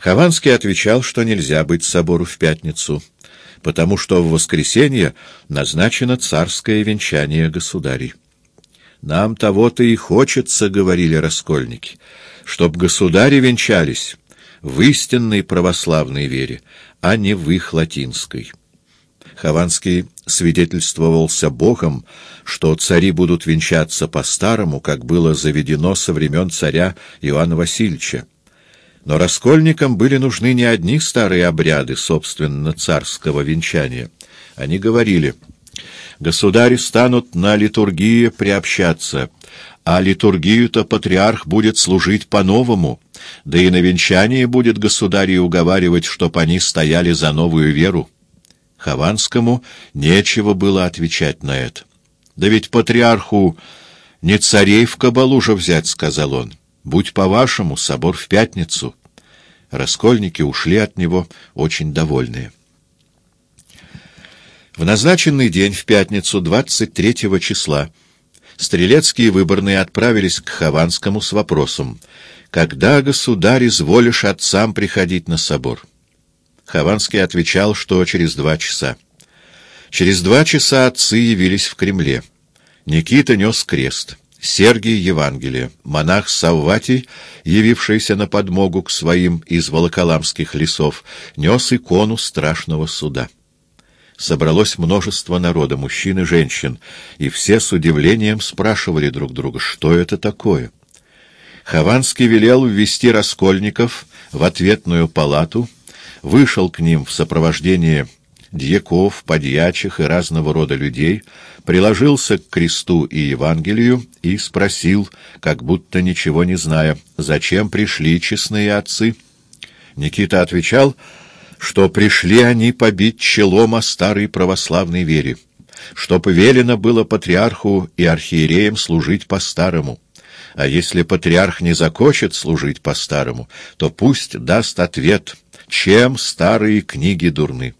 Хованский отвечал, что нельзя быть собору в пятницу, потому что в воскресенье назначено царское венчание государей. «Нам того-то и хочется, — говорили раскольники, — чтоб государи венчались в истинной православной вере, а не в их латинской». Хованский свидетельствовался Богом, что цари будут венчаться по-старому, как было заведено со времен царя Иоанна Васильевича. Но раскольникам были нужны не одни старые обряды, собственно, царского венчания. Они говорили, государи станут на литургии приобщаться, а литургию-то патриарх будет служить по-новому, да и на венчании будет государей уговаривать, чтоб они стояли за новую веру. Хованскому нечего было отвечать на это. «Да ведь патриарху не царей в кабалу же взять», — сказал он. «Будь по-вашему, собор в пятницу». Раскольники ушли от него очень довольные. В назначенный день, в пятницу, 23 числа, стрелецкие выборные отправились к Хованскому с вопросом «Когда, государь, изволишь отцам приходить на собор?» Хованский отвечал, что через два часа. Через два часа отцы явились в Кремле. Никита нес крест. Сергий Евангелие, монах Савватий, явившийся на подмогу к своим из волоколамских лесов, нес икону страшного суда. Собралось множество народа, мужчин и женщин, и все с удивлением спрашивали друг друга, что это такое. Хованский велел ввести раскольников в ответную палату — вышел к ним в сопровождении дьяков, подьячих и разного рода людей, приложился к кресту и Евангелию и спросил, как будто ничего не зная, зачем пришли честные отцы. Никита отвечал, что пришли они побить челом о старой православной вере, что повелено было патриарху и архиереям служить по-старому. А если патриарх не захочет служить по-старому, то пусть даст ответ — чем старые книги дурны.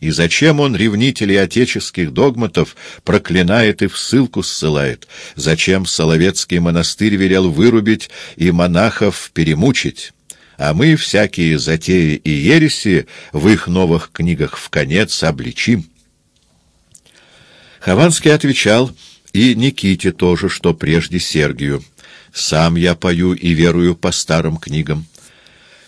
И зачем он ревнителей отеческих догматов проклинает и в ссылку ссылает? Зачем Соловецкий монастырь велел вырубить и монахов перемучить? А мы всякие затеи и ереси в их новых книгах в конец обличим. Хованский отвечал, и Никите тоже, что прежде Сергию. «Сам я пою и верую по старым книгам».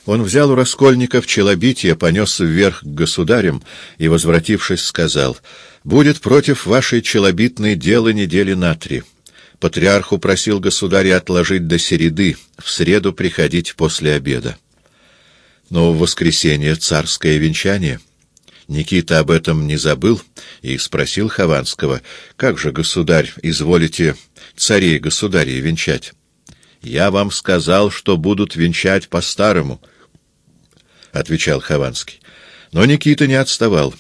Он взял у раскольников челобитие, понес вверх к государям и, возвратившись, сказал, «Будет против вашей челобитной дело недели на три. Патриарх упросил государя отложить до середы, в среду приходить после обеда. Но в воскресенье царское венчание». Никита об этом не забыл и спросил Хованского, «Как же, государь, изволите царей государей венчать?» «Я вам сказал, что будут венчать по-старому», — отвечал Хованский. Но Никита не отставал.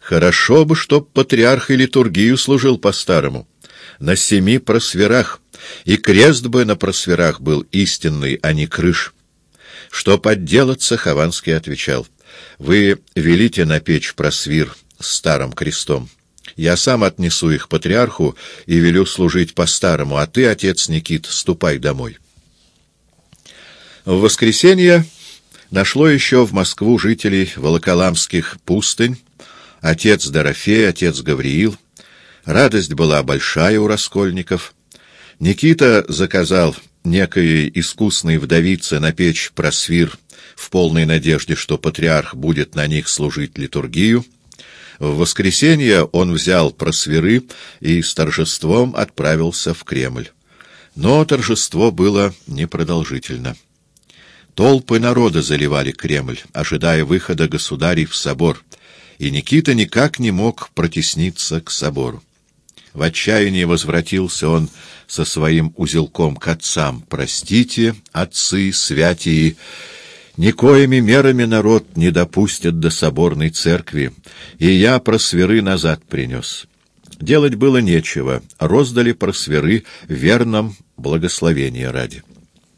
«Хорошо бы, чтоб патриарх и литургию служил по-старому, на семи просверах, и крест бы на просверах был истинный, а не крыш». Чтоб отделаться, Хованский отвечал, «Вы велите напечь просвир с старым крестом». Я сам отнесу их патриарху и велю служить по-старому, а ты, отец Никит, ступай домой. В воскресенье нашло еще в Москву жителей Волоколамских пустынь, отец Дорофей, отец Гавриил. Радость была большая у раскольников. Никита заказал некой искусной вдовице напечь просвир в полной надежде, что патриарх будет на них служить литургию, в воскресенье он взял просверы и с торжеством отправился в Кремль. Но торжество было непродолжительно. Толпы народа заливали Кремль, ожидая выхода государей в собор, и Никита никак не мог протесниться к собору. В отчаянии возвратился он со своим узелком к отцам. «Простите, отцы, святии, Никоими мерами народ не допустит до соборной церкви, и я просверы назад принес. Делать было нечего, роздали просверы верном благословения ради.